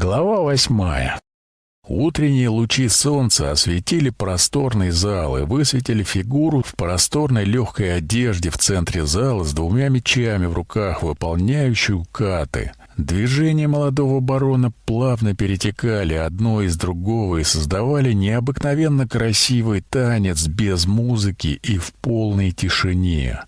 Глава восьмая. Утренние лучи солнца осветили просторный зал и высветили фигуру в просторной легкой одежде в центре зала с двумя мечами в руках, выполняющую каты. Движения молодого барона плавно перетекали одно из другого и создавали необыкновенно красивый танец без музыки и в полной тишине.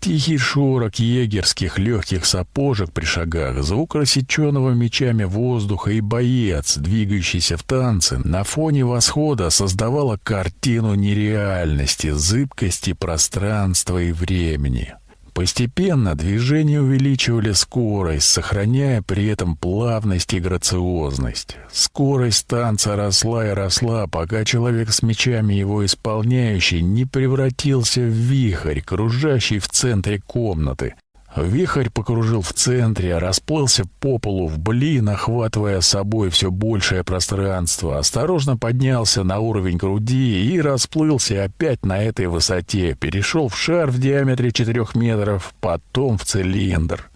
Тихий шорох егерских легких сапожек при шагах, звук рассеченного мечами воздуха и боец, двигающийся в танце, на фоне восхода создавала картину нереальности, зыбкости пространства и времени. Постепенно движения увеличивали скорость, сохраняя при этом плавность и грациозность. Скорость танца росла и росла, пока человек с мечами его исполняющий не превратился в вихрь, кружащий в центре комнаты, Вихрь покружил в центре, расплылся по полу в блин, охватывая собой все большее пространство, осторожно поднялся на уровень груди и расплылся опять на этой высоте, перешел в шар в диаметре 4 метров, потом в цилиндр.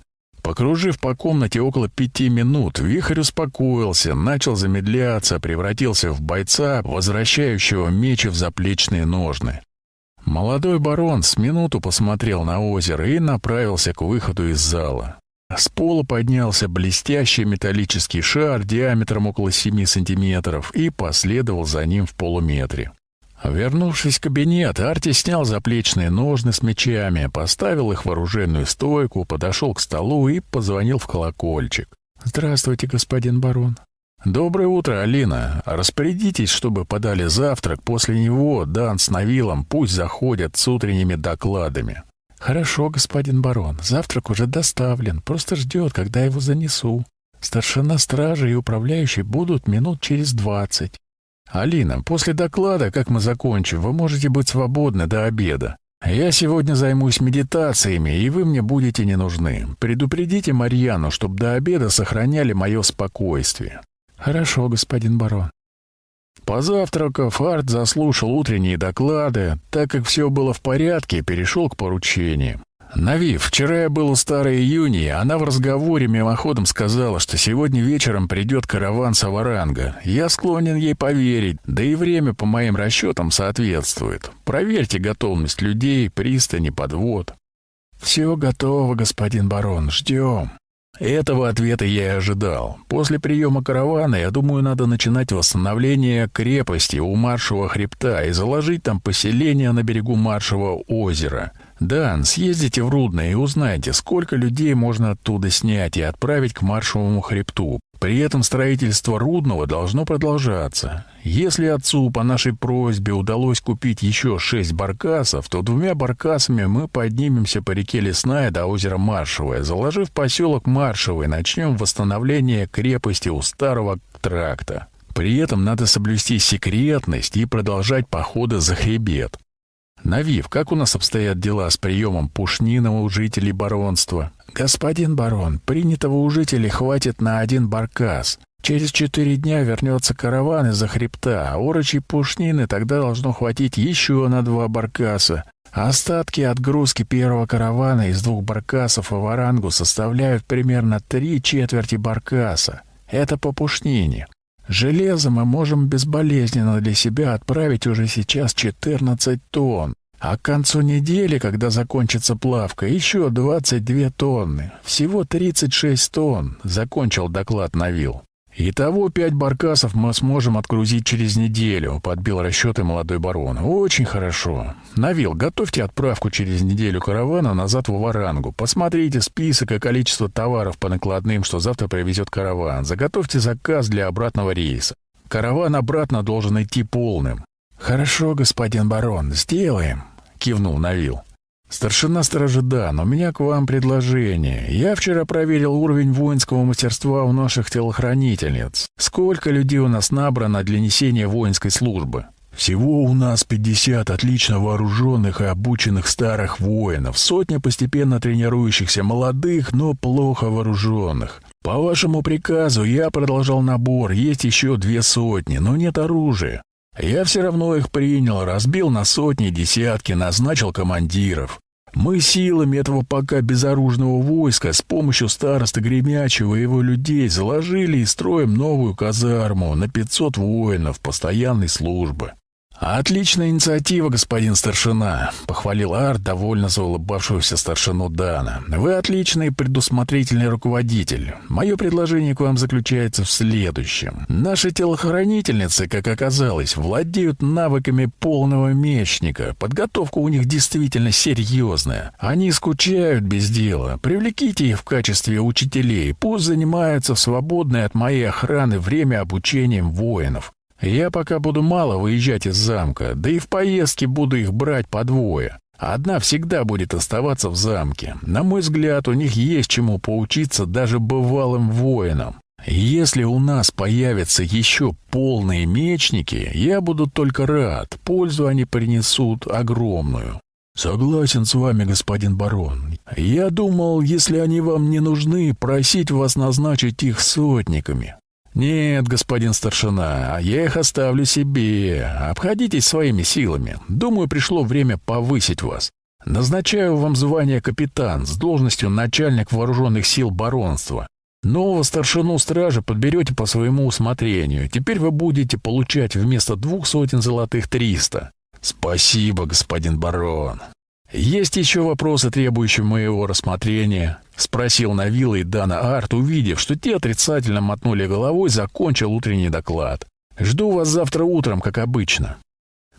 Покружив по комнате около пяти минут, вихрь успокоился, начал замедляться, превратился в бойца, возвращающего меч в заплечные ножны. Молодой барон с минуту посмотрел на озеро и направился к выходу из зала. С пола поднялся блестящий металлический шар диаметром около 7 сантиметров и последовал за ним в полуметре. Вернувшись в кабинет, Арти снял заплечные ножны с мечами, поставил их в оружейную стойку, подошел к столу и позвонил в колокольчик. «Здравствуйте, господин барон». «Доброе утро, Алина. Распорядитесь, чтобы подали завтрак. После него Дан с Навилом пусть заходят с утренними докладами». «Хорошо, господин барон. Завтрак уже доставлен. Просто ждет, когда его занесу. Старшина стражи и управляющий будут минут через двадцать». «Алина, после доклада, как мы закончим, вы можете быть свободны до обеда. Я сегодня займусь медитациями, и вы мне будете не нужны. Предупредите Марьяну, чтобы до обеда сохраняли мое спокойствие. «Хорошо, господин барон». Позавтракав, Арт заслушал утренние доклады. Так как все было в порядке, перешел к поручениям. «Навив, вчера я был у старой Юнии, она в разговоре мимоходом сказала, что сегодня вечером придет караван Саваранга. Я склонен ей поверить, да и время, по моим расчетам, соответствует. Проверьте готовность людей, пристани, подвод». «Все готово, господин барон, ждем». Этого ответа я и ожидал. После приема каравана, я думаю, надо начинать восстановление крепости у Маршевого хребта и заложить там поселение на берегу Маршевого озера. Дан, съездите в Рудное и узнайте, сколько людей можно оттуда снять и отправить к Маршевому хребту. При этом строительство Рудного должно продолжаться. Если отцу по нашей просьбе удалось купить еще шесть баркасов, то двумя баркасами мы поднимемся по реке Лесная до озера Маршевое. Заложив поселок Маршевый, начнем восстановление крепости у старого тракта. При этом надо соблюсти секретность и продолжать походы за хребет. Навив, как у нас обстоят дела с приемом пушнина у жителей баронства? Господин барон, принятого у жителей хватит на один баркас. Через четыре дня вернется караван из-за хребта, а урочей пушнины тогда должно хватить еще на два баркаса. Остатки отгрузки первого каравана из двух баркасов в Варангу составляют примерно три четверти баркаса. Это по пушнине. Железо мы можем безболезненно для себя отправить уже сейчас 14 тонн. А к концу недели, когда закончится плавка, еще 22 тонны. Всего 36 тонн, закончил доклад Навил. «Итого пять баркасов мы сможем отгрузить через неделю», — подбил расчеты молодой барон. «Очень хорошо. Навил, готовьте отправку через неделю каравана назад в Варангу. Посмотрите список и количество товаров по накладным, что завтра привезет караван. Заготовьте заказ для обратного рейса. Караван обратно должен идти полным». «Хорошо, господин барон, сделаем», — кивнул Навил. «Старшина стражи Дан, у меня к вам предложение. Я вчера проверил уровень воинского мастерства у наших телохранительниц. Сколько людей у нас набрано для несения воинской службы?» «Всего у нас 50 отлично вооруженных и обученных старых воинов, сотня постепенно тренирующихся молодых, но плохо вооруженных. По вашему приказу я продолжал набор, есть еще две сотни, но нет оружия. Я все равно их принял, разбил на сотни, десятки, назначил командиров. Мы силами этого пока безоружного войска с помощью староста Гремячего и его людей заложили и строим новую казарму на 500 воинов постоянной службы. «Отличная инициатива, господин старшина», — похвалил Арт, довольно заулыбавшегося старшину Дана. «Вы отличный предусмотрительный руководитель. Мое предложение к вам заключается в следующем. Наши телохранительницы, как оказалось, владеют навыками полного мечника. Подготовка у них действительно серьезная. Они скучают без дела. Привлеките их в качестве учителей. Пусть занимаются в свободное от моей охраны время обучением воинов. Я пока буду мало выезжать из замка, да и в поездке буду их брать по двое. Одна всегда будет оставаться в замке. На мой взгляд, у них есть чему поучиться даже бывалым воинам. Если у нас появятся еще полные мечники, я буду только рад. Пользу они принесут огромную. Согласен с вами, господин барон. Я думал, если они вам не нужны, просить вас назначить их сотниками. «Нет, господин старшина, я их оставлю себе. Обходитесь своими силами. Думаю, пришло время повысить вас. Назначаю вам звание капитан с должностью начальник вооруженных сил баронства. Нового старшину стражи подберете по своему усмотрению. Теперь вы будете получать вместо двух сотен золотых триста. Спасибо, господин барон. «Есть еще вопросы, требующие моего рассмотрения?» — спросил Навилла и Дана Арт, увидев, что те отрицательно мотнули головой, закончил утренний доклад. «Жду вас завтра утром, как обычно».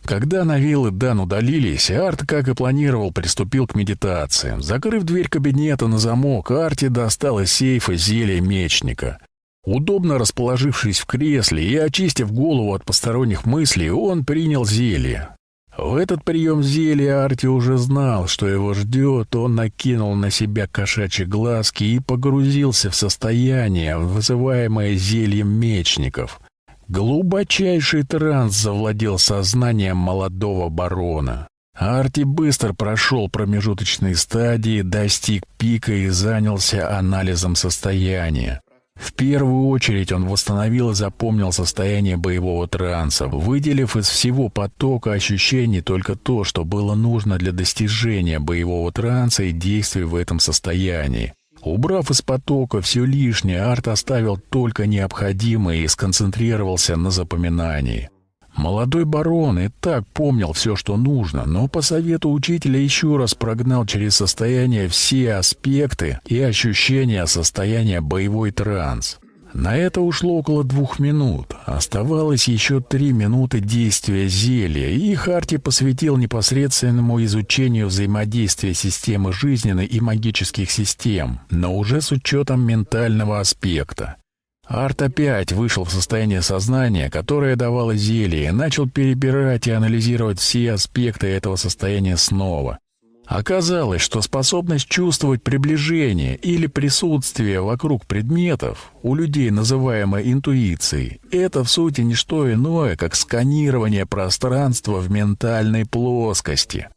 Когда Навил и Дан удалились, Арт, как и планировал, приступил к медитации. Закрыв дверь кабинета на замок, Арти достал из сейфа зелье мечника. Удобно расположившись в кресле и очистив голову от посторонних мыслей, он принял зелье. В этот прием зелья Арти уже знал, что его ждет, он накинул на себя кошачьи глазки и погрузился в состояние, вызываемое зельем мечников. Глубочайший транс завладел сознанием молодого барона. Арти быстро прошел промежуточные стадии, достиг пика и занялся анализом состояния. В первую очередь он восстановил и запомнил состояние боевого транса, выделив из всего потока ощущений только то, что было нужно для достижения боевого транса и действий в этом состоянии. Убрав из потока все лишнее, Арт оставил только необходимое и сконцентрировался на запоминании. Молодой барон и так помнил все, что нужно, но по совету учителя еще раз прогнал через состояние все аспекты и ощущения состояния боевой транс. На это ушло около двух минут. Оставалось еще три минуты действия зелья, и Харти посвятил непосредственному изучению взаимодействия системы жизненной и магических систем, но уже с учетом ментального аспекта. Арт опять вышел в состояние сознания, которое давало зелье, и начал перебирать и анализировать все аспекты этого состояния снова. Оказалось, что способность чувствовать приближение или присутствие вокруг предметов, у людей называемой интуицией, это в сути не что иное, как сканирование пространства в ментальной плоскости.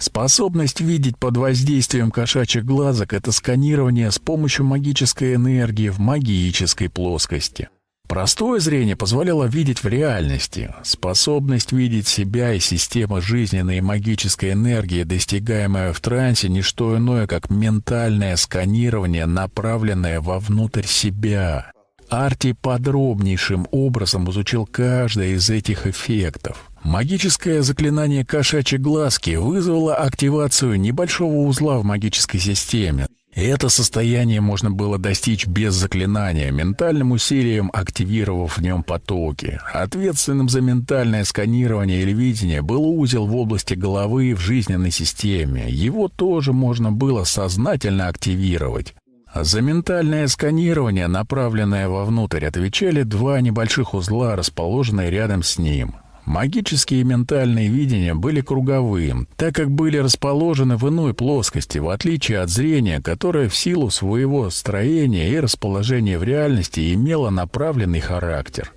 Способность видеть под воздействием кошачьих глазок — это сканирование с помощью магической энергии в магической плоскости. Простое зрение позволяло видеть в реальности. Способность видеть себя и система жизненной и магической энергии, достигаемая в трансе, не что иное, как ментальное сканирование, направленное вовнутрь себя. Арти подробнейшим образом изучил каждый из этих эффектов. Магическое заклинание кошачьей глазки вызвало активацию небольшого узла в магической системе. Это состояние можно было достичь без заклинания, ментальным усилием активировав в нем потоки. Ответственным за ментальное сканирование или видение был узел в области головы в жизненной системе. Его тоже можно было сознательно активировать. За ментальное сканирование, направленное вовнутрь, отвечали два небольших узла, расположенные рядом с ним. Магические и ментальные видения были круговым, так как были расположены в иной плоскости, в отличие от зрения, которое в силу своего строения и расположения в реальности имело направленный характер.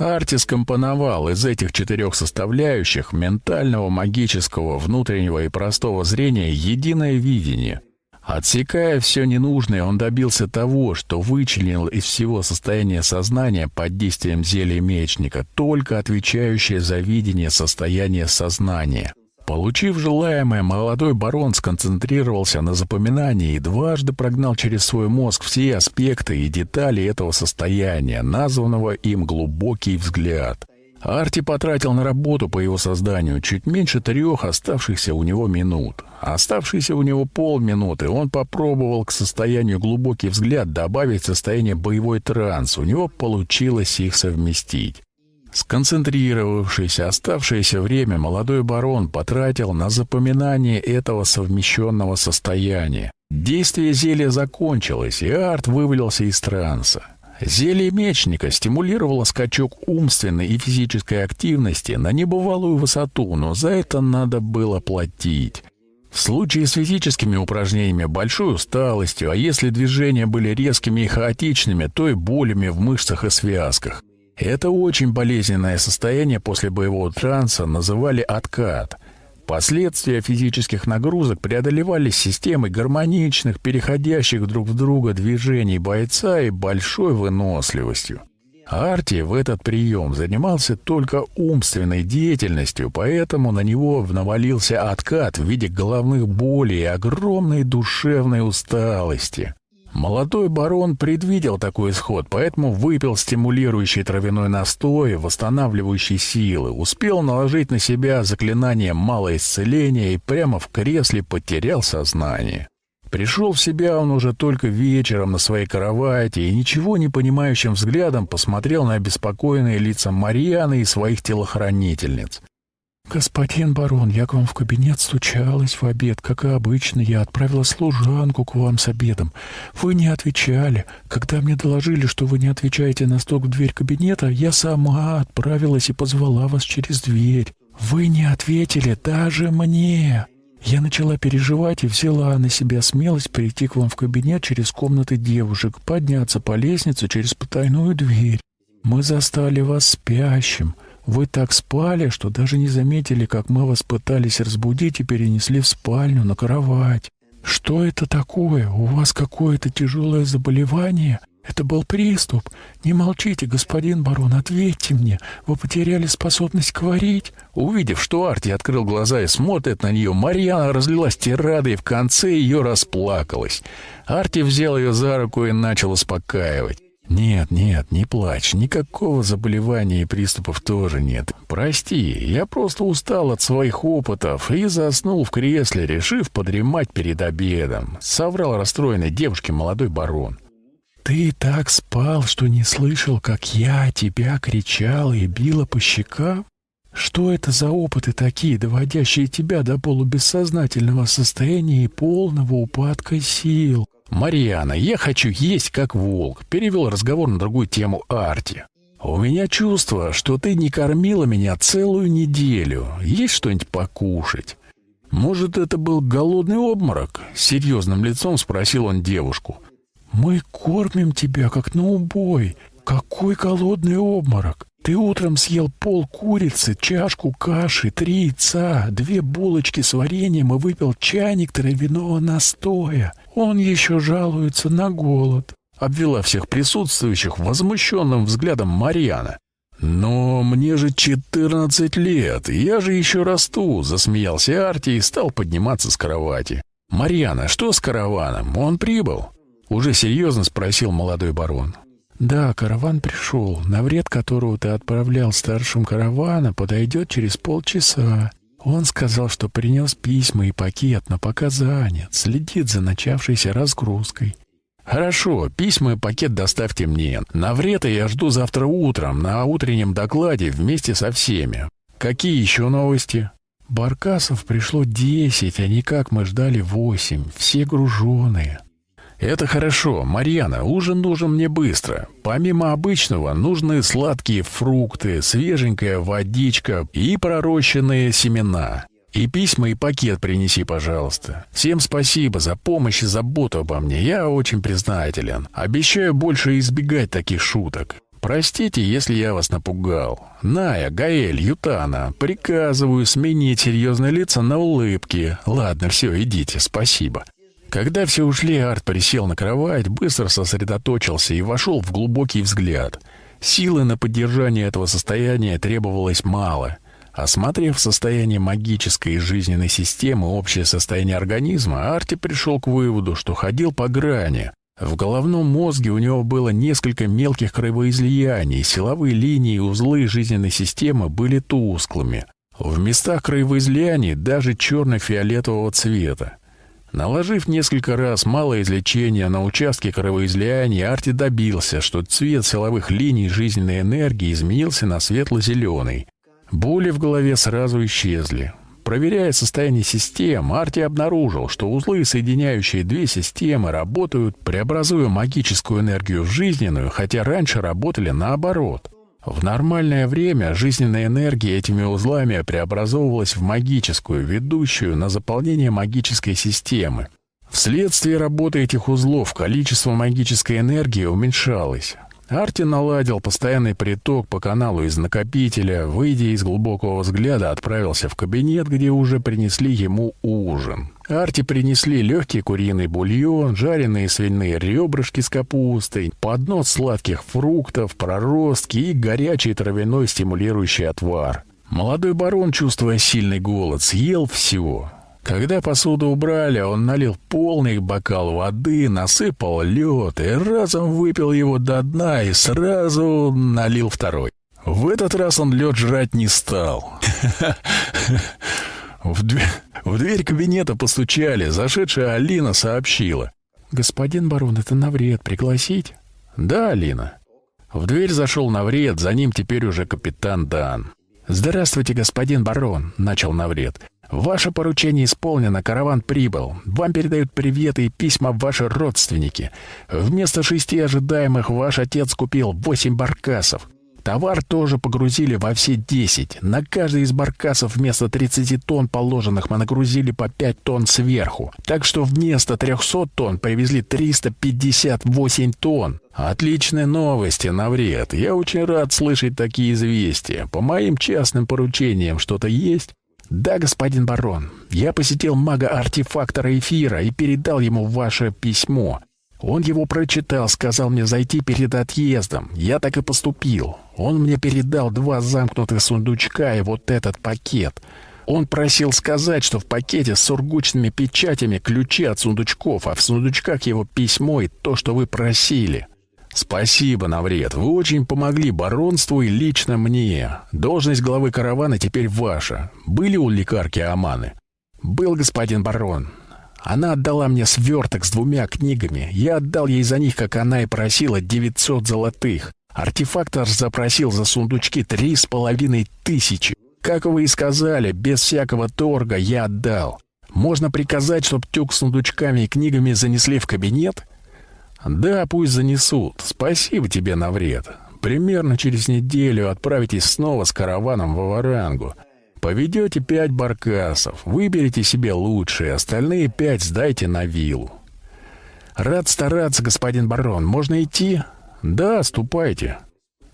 Арти скомпоновал из этих четырех составляющих ментального, магического, внутреннего и простого зрения единое видение, Отсекая все ненужное, он добился того, что вычленил из всего состояния сознания под действием зелья мечника только отвечающее за видение состояния сознания. Получив желаемое, молодой барон сконцентрировался на запоминании и дважды прогнал через свой мозг все аспекты и детали этого состояния, названного им «глубокий взгляд». Арти потратил на работу по его созданию чуть меньше трех оставшихся у него минут. Оставшиеся у него полминуты он попробовал к состоянию глубокий взгляд добавить состояние боевой транс. У него получилось их совместить. Сконцентрировавшись оставшееся время, молодой барон потратил на запоминание этого совмещенного состояния. Действие зелья закончилось, и Арт вывалился из транса. Зелье мечника стимулировало скачок умственной и физической активности на небывалую высоту, но за это надо было платить. В случае с физическими упражнениями большой усталостью, а если движения были резкими и хаотичными, то и болями в мышцах и связках. Это очень болезненное состояние после боевого транса называли откат. Последствия физических нагрузок преодолевались системой гармоничных, переходящих друг в друга движений бойца и большой выносливостью. Арти в этот прием занимался только умственной деятельностью, поэтому на него навалился откат в виде головных болей и огромной душевной усталости. Молодой барон предвидел такой исход, поэтому выпил стимулирующий травяной настой, восстанавливающий силы, успел наложить на себя заклинание малое исцеление и прямо в кресле потерял сознание. Пришел в себя он уже только вечером на своей кровати и ничего не понимающим взглядом посмотрел на обеспокоенные лица Марьяны и своих телохранительниц. «Господин барон, я к вам в кабинет стучалась в обед. Как и обычно, я отправила служанку к вам с обедом. Вы не отвечали. Когда мне доложили, что вы не отвечаете на стук в дверь кабинета, я сама отправилась и позвала вас через дверь. Вы не ответили даже мне. Я начала переживать и взяла на себя смелость прийти к вам в кабинет через комнаты девушек, подняться по лестнице через потайную дверь. Мы застали вас спящим». Вы так спали, что даже не заметили, как мы вас пытались разбудить и перенесли в спальню на кровать. Что это такое? У вас какое-то тяжелое заболевание? Это был приступ. Не молчите, господин барон, ответьте мне. Вы потеряли способность говорить? Увидев, что Арти открыл глаза и смотрит на нее, Марьяна разлилась тирадой и в конце ее расплакалась. Арти взял ее за руку и начал успокаивать. «Нет, нет, не плачь. Никакого заболевания и приступов тоже нет. Прости, я просто устал от своих опытов и заснул в кресле, решив подремать перед обедом», — соврал расстроенной девушке молодой барон. «Ты так спал, что не слышал, как я тебя кричала и била по щекам? Что это за опыты такие, доводящие тебя до полубессознательного состояния и полного упадка сил?» «Марьяна, я хочу есть как волк», — перевел разговор на другую тему Арти. «У меня чувство, что ты не кормила меня целую неделю. Есть что-нибудь покушать?» «Может, это был голодный обморок?» — серьезным лицом спросил он девушку. «Мы кормим тебя, как на убой. Какой голодный обморок? Ты утром съел пол курицы, чашку каши, три яйца, две булочки с вареньем и выпил чайник травяного настоя. Он еще жалуется на голод. Обвела всех присутствующих возмущенным взглядом Марьяна. «Но мне же четырнадцать лет, я же еще расту», — засмеялся Арти и стал подниматься с кровати. «Марьяна, что с караваном? Он прибыл?» Уже серьезно спросил молодой барон. «Да, караван пришел. На вред которого ты отправлял старшим каравана, подойдет через полчаса. Он сказал, что принес письма и пакет, но пока занят, следит за начавшейся разгрузкой». «Хорошо, письма и пакет доставьте мне. На вред я жду завтра утром, на утреннем докладе вместе со всеми. Какие еще новости?» «Баркасов пришло десять, а не как мы ждали восемь. Все груженые». «Это хорошо. Марьяна, ужин нужен мне быстро. Помимо обычного, нужны сладкие фрукты, свеженькая водичка и пророщенные семена. И письма, и пакет принеси, пожалуйста. Всем спасибо за помощь и заботу обо мне. Я очень признателен. Обещаю больше избегать таких шуток. Простите, если я вас напугал. Ная, Гаэль, Ютана, приказываю сменить серьезные лица на улыбки. Ладно, все, идите, спасибо. Когда все ушли, Арт присел на кровать, быстро сосредоточился и вошел в глубокий взгляд. Силы на поддержание этого состояния требовалось мало. Осмотрев состояние магической и жизненной системы, общее состояние организма, Арти пришел к выводу, что ходил по грани. В головном мозге у него было несколько мелких кровоизлияний, силовые линии и узлы жизненной системы были тусклыми. В местах кровоизлияний даже черно-фиолетового цвета. Наложив несколько раз малое излечение на участке кровоизлияния, Арти добился, что цвет силовых линий жизненной энергии изменился на светло-зеленый. Боли в голове сразу исчезли. Проверяя состояние систем, Арти обнаружил, что узлы, соединяющие две системы, работают, преобразуя магическую энергию в жизненную, хотя раньше работали наоборот. В нормальное время жизненная энергия этими узлами преобразовывалась в магическую, ведущую на заполнение магической системы. Вследствие работы этих узлов количество магической энергии уменьшалось. Арти наладил постоянный приток по каналу из накопителя, выйдя из глубокого взгляда, отправился в кабинет, где уже принесли ему ужин. Арти принесли легкий куриный бульон, жареные свиные ребрышки с капустой, поднос сладких фруктов, проростки и горячий травяной стимулирующий отвар. Молодой барон, чувствуя сильный голод, съел все. Когда посуду убрали, он налил полный бокал воды, насыпал лед и разом выпил его до дна и сразу налил второй. В этот раз он лед жрать не стал. В, дверь, в дверь кабинета постучали. Зашедшая Алина сообщила. «Господин барон, это Навред. Пригласить?» «Да, Алина». В дверь зашел Навред, за ним теперь уже капитан Дан. «Здравствуйте, господин барон», — начал Навред. Ваше поручение исполнено, караван прибыл. Вам передают приветы и письма ваши родственники. Вместо шести ожидаемых ваш отец купил восемь баркасов. Товар тоже погрузили во все десять. На каждый из баркасов вместо 30 тонн положенных мы нагрузили по 5 тонн сверху. Так что вместо 300 тонн привезли 358 тонн. Отличные новости, Навред. Я очень рад слышать такие известия. По моим частным поручениям что-то есть? «Да, господин барон, я посетил мага-артефактора эфира и передал ему ваше письмо. Он его прочитал, сказал мне зайти перед отъездом. Я так и поступил. Он мне передал два замкнутых сундучка и вот этот пакет. Он просил сказать, что в пакете с сургучными печатями ключи от сундучков, а в сундучках его письмо и то, что вы просили. «Спасибо, Навред. Вы очень помогли баронству и лично мне. Должность главы каравана теперь ваша. Были у лекарки Аманы?» «Был, господин барон. Она отдала мне сверток с двумя книгами. Я отдал ей за них, как она и просила, 900 золотых. Артефактор запросил за сундучки три с половиной тысячи. Как вы и сказали, без всякого торга я отдал. Можно приказать, чтобы тюк с сундучками и книгами занесли в кабинет?» «Да, пусть занесут. Спасибо тебе на вред. Примерно через неделю отправитесь снова с караваном в Аварангу. Поведете пять баркасов, выберите себе лучшие, остальные пять сдайте на виллу». «Рад стараться, господин барон. Можно идти?» «Да, ступайте».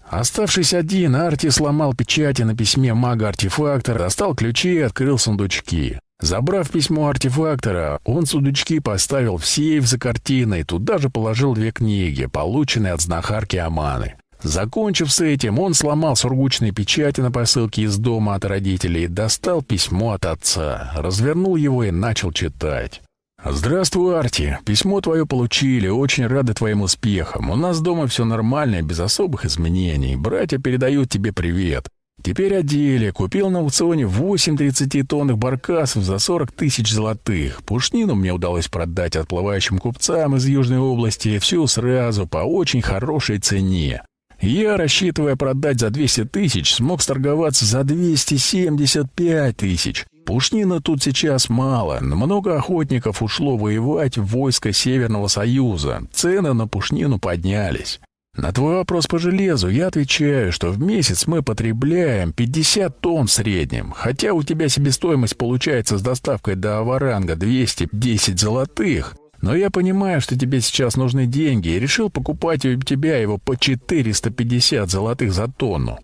Оставшись один, Арти сломал печати на письме мага-артефактора, достал ключи и открыл сундучки. Забрав письмо артефактора, он сундучки поставил в сейф за картиной, туда же положил две книги, полученные от знахарки Аманы. Закончив с этим, он сломал сургучные печати на посылке из дома от родителей, достал письмо от отца, развернул его и начал читать. «Здравствуй, Арти. Письмо твое получили. Очень рады твоим успехам. У нас дома все нормально, без особых изменений. Братья передают тебе привет. Теперь о деле. Купил на аукционе 8 30-тонных баркасов за 40 тысяч золотых. Пушнину мне удалось продать отплывающим купцам из Южной области всю сразу по очень хорошей цене. Я, рассчитывая продать за 200 тысяч, смог сторговаться за 275 тысяч. Пушнина тут сейчас мало, но много охотников ушло воевать в войско Северного Союза. Цены на пушнину поднялись. На твой вопрос по железу я отвечаю, что в месяц мы потребляем 50 тонн в среднем, хотя у тебя себестоимость получается с доставкой до Аваранга 210 золотых. Но я понимаю, что тебе сейчас нужны деньги, и решил покупать у тебя его по 450 золотых за тонну.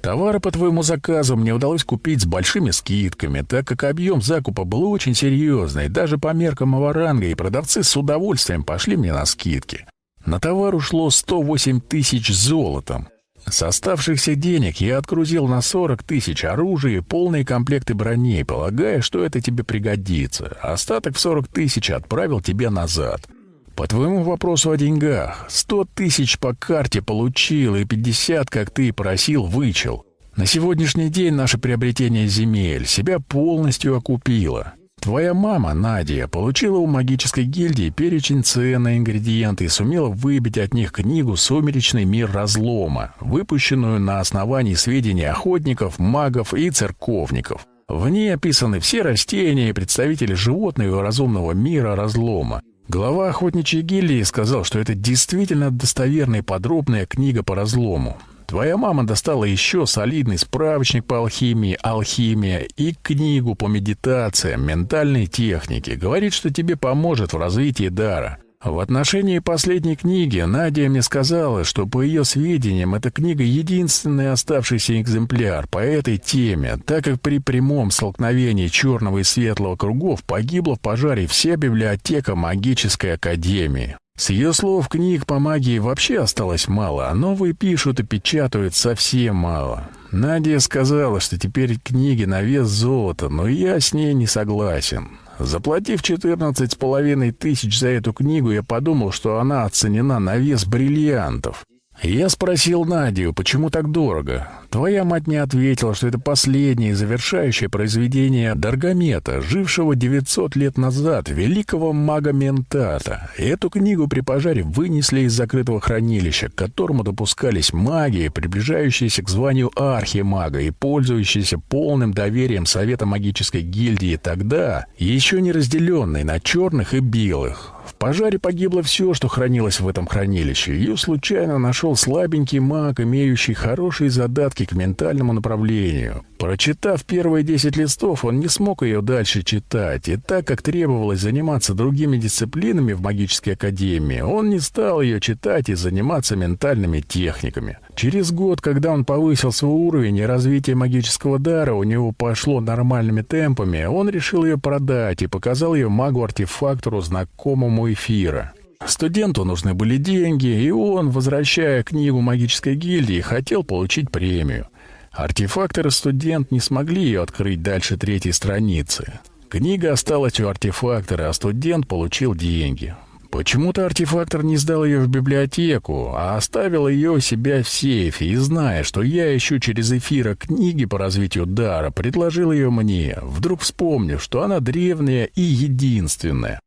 Товары по твоему заказу мне удалось купить с большими скидками, так как объем закупа был очень серьезный, даже по меркам Аваранга, и продавцы с удовольствием пошли мне на скидки. На товар ушло 108 тысяч золотом. С оставшихся денег я отгрузил на 40 тысяч оружия и полные комплекты броней, полагая, что это тебе пригодится. Остаток в 40 тысяч отправил тебе назад. По твоему вопросу о деньгах, 100 тысяч по карте получил и 50, как ты и просил, вычел. На сегодняшний день наше приобретение земель себя полностью окупило. Твоя мама, Надя, получила у магической гильдии перечень цен на ингредиенты и сумела выбить от них книгу «Сумеречный мир разлома», выпущенную на основании сведений охотников, магов и церковников. В ней описаны все растения и представители животного и разумного мира разлома. Глава охотничьей гильдии сказал, что это действительно достоверная и подробная книга по разлому. Твоя мама достала еще солидный справочник по алхимии, алхимия и книгу по медитациям, ментальной технике. Говорит, что тебе поможет в развитии дара. В отношении последней книги Надя мне сказала, что, по ее сведениям, эта книга единственный оставшийся экземпляр по этой теме, так как при прямом столкновении черного и светлого кругов погибла в пожаре вся библиотека магической академии. С ее слов книг по магии вообще осталось мало, а новые пишут и печатают совсем мало. Надя сказала, что теперь книги на вес золота, но я с ней не согласен. Заплатив четырнадцать с половиной тысяч за эту книгу, я подумал, что она оценена на вес бриллиантов. Я спросил Надю, почему так дорого. Твоя мать мне ответила, что это последнее завершающее произведение Даргомета, жившего 900 лет назад, великого мага Ментата. Эту книгу при пожаре вынесли из закрытого хранилища, к которому допускались маги, приближающиеся к званию архимага и пользующиеся полным доверием Совета магической гильдии тогда, еще не разделенной на черных и белых пожаре погибло все, что хранилось в этом хранилище. Ее случайно нашел слабенький маг, имеющий хорошие задатки к ментальному направлению. Прочитав первые десять листов, он не смог ее дальше читать, и так как требовалось заниматься другими дисциплинами в магической академии, он не стал ее читать и заниматься ментальными техниками. Через год, когда он повысил свой уровень и развитие магического дара у него пошло нормальными темпами, он решил ее продать и показал ее магу-артефактору знакомому эфира. Студенту нужны были деньги, и он, возвращая книгу магической гильдии, хотел получить премию. Артефактор и студент не смогли ее открыть дальше третьей страницы. Книга осталась у артефактора, а студент получил деньги. Почему-то артефактор не сдал ее в библиотеку, а оставил ее у себя в сейфе, и, зная, что я ищу через эфира книги по развитию дара, предложил ее мне, вдруг вспомнив, что она древняя и единственная.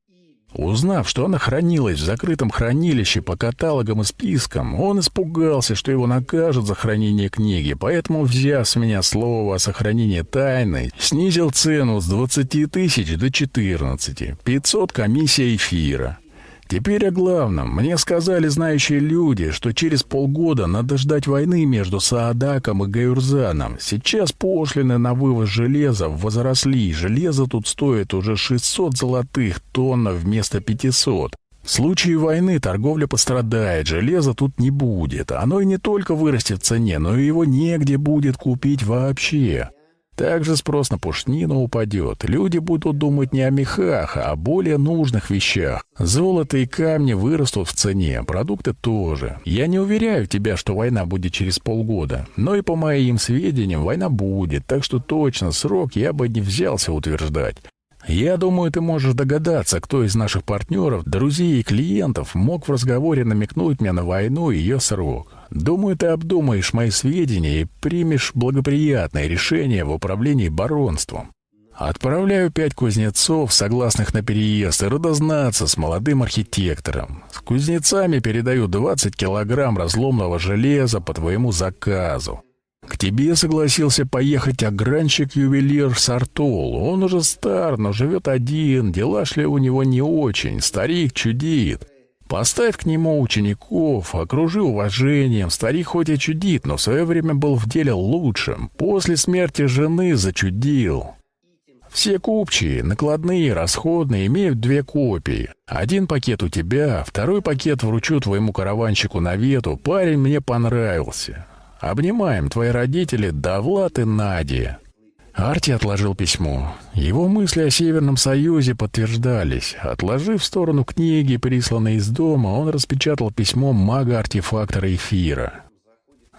Узнав, что она хранилась в закрытом хранилище по каталогам и спискам, он испугался, что его накажут за хранение книги, поэтому, взяв с меня слово о сохранении тайны, снизил цену с 20 тысяч до 14, 500 комиссия эфира. Теперь о главном. Мне сказали знающие люди, что через полгода надо ждать войны между Саадаком и Гаюрзаном. Сейчас пошлины на вывоз железа возросли. Железо тут стоит уже 600 золотых тонн вместо 500. В случае войны торговля пострадает, железа тут не будет. Оно и не только вырастет в цене, но и его негде будет купить вообще. Также спрос на пушнину упадет. Люди будут думать не о мехах, а о более нужных вещах. Золото и камни вырастут в цене, продукты тоже. Я не уверяю тебя, что война будет через полгода, но и по моим сведениям война будет, так что точно срок я бы не взялся утверждать. Я думаю, ты можешь догадаться, кто из наших партнеров, друзей и клиентов мог в разговоре намекнуть мне на войну и ее срок. Думаю, ты обдумаешь мои сведения и примешь благоприятное решение в управлении баронством. Отправляю пять кузнецов, согласных на переезд, и родознаться с молодым архитектором. С кузнецами передаю 20 килограмм разломного железа по твоему заказу. К тебе согласился поехать огранщик-ювелир Сартол. Он уже стар, но живет один, дела шли у него не очень, старик чудит. Поставь к нему учеников, окружи уважением. Старик хоть и чудит, но в свое время был в деле лучшим. После смерти жены зачудил. Все купчие, накладные, расходные, имеют две копии. Один пакет у тебя, второй пакет вручу твоему караванщику на вету. Парень мне понравился. Обнимаем твои родители Давлат и Надя. Арти отложил письмо. Его мысли о Северном Союзе подтверждались. Отложив в сторону книги, присланные из дома, он распечатал письмо мага-артефактора эфира.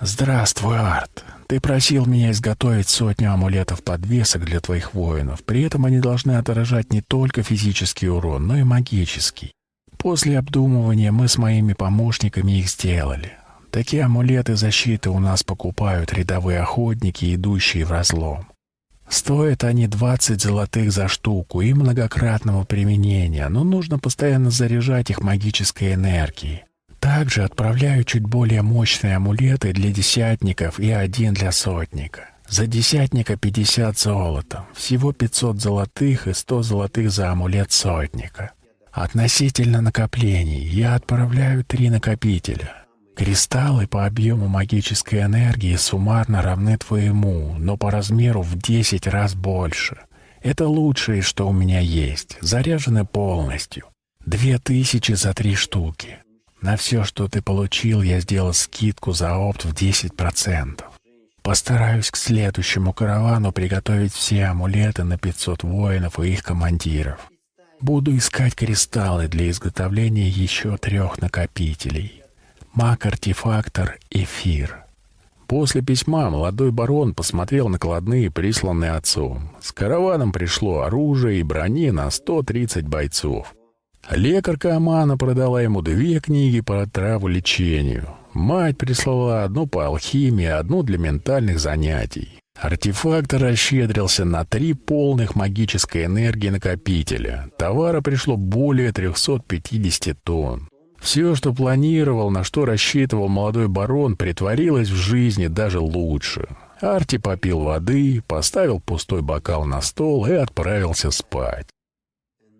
«Здравствуй, Арт. Ты просил меня изготовить сотню амулетов-подвесок для твоих воинов. При этом они должны отражать не только физический урон, но и магический. После обдумывания мы с моими помощниками их сделали. Такие амулеты защиты у нас покупают рядовые охотники, идущие в разлом. Стоят они 20 золотых за штуку и многократного применения, но нужно постоянно заряжать их магической энергией. Также отправляю чуть более мощные амулеты для десятников и один для сотника. За десятника 50 золота, всего 500 золотых и 100 золотых за амулет сотника. Относительно накоплений я отправляю три накопителя. Кристаллы по объему магической энергии суммарно равны твоему, но по размеру в 10 раз больше. Это лучшее, что у меня есть. Заряжены полностью. Две тысячи за три штуки. На все, что ты получил, я сделал скидку за опт в 10%. Постараюсь к следующему каравану приготовить все амулеты на 500 воинов и их командиров. Буду искать кристаллы для изготовления еще трех накопителей. Маг-артефактор «Эфир». После письма молодой барон посмотрел накладные, присланные отцом. С караваном пришло оружие и брони на 130 бойцов. Лекарка Амана продала ему две книги по траву лечению. Мать прислала одну по алхимии, одну для ментальных занятий. Артефактор расщедрился на три полных магической энергии накопителя. Товара пришло более 350 тонн. Все, что планировал, на что рассчитывал молодой барон, притворилось в жизни даже лучше. Арти попил воды, поставил пустой бокал на стол и отправился спать.